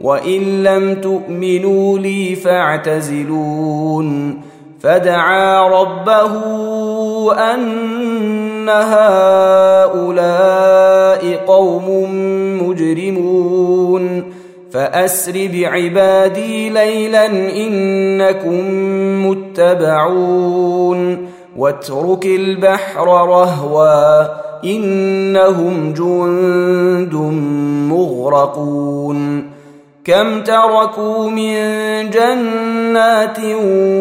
وإن لم تؤمنوا لي فاعتزلون. فدعا ربه أن هؤلاء قوم مجرمون. فأسر بعبادي ليلا إنكم متبعون. واترك البحر رهوا إنهم جند مغرقون. كم تركوا من جنات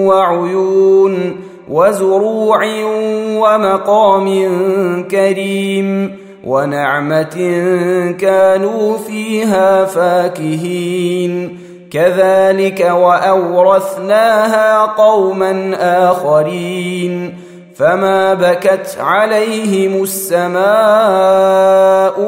وعيون وزروع ومقام كريم ونعمة كانوا فيها فاكهين. كذلك وأورثناها قوما آخرين. فما بكت عليهم السماء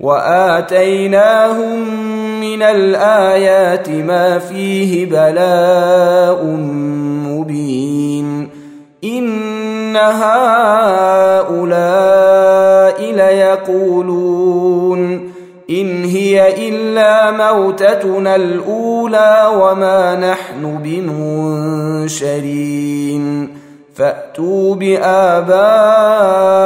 وآتيناهم من الآيات ما فيه بلاء مبين. إن هؤلاء ليقولون إن هي إلا موتتنا الأولى وما نحن بمنشرين. فأتوا بابائنا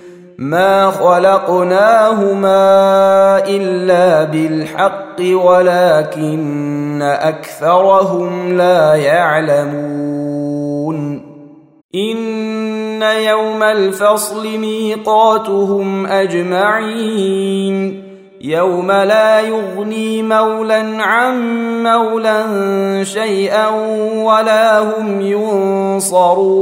ما خلقناهما الا بالحق ولكن اكثرهم لا يعلمون ان يوم الفصل ميقاتهم اجمعين يوم لا يغني مولا عن مولا شيئا ولا هم ينصرون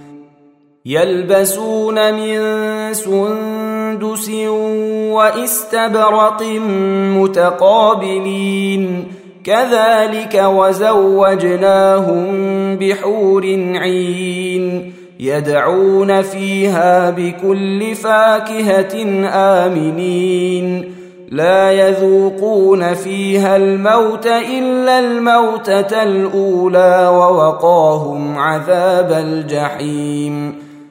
يلبسون من سندس واستبرق متقابلين. كذلك وزوجناهم بحور عين يدعون فيها بكل فاكهة آمنين. لا يذوقون فيها الموت إلا الموتة الأولى ووقاهم عذاب الجحيم.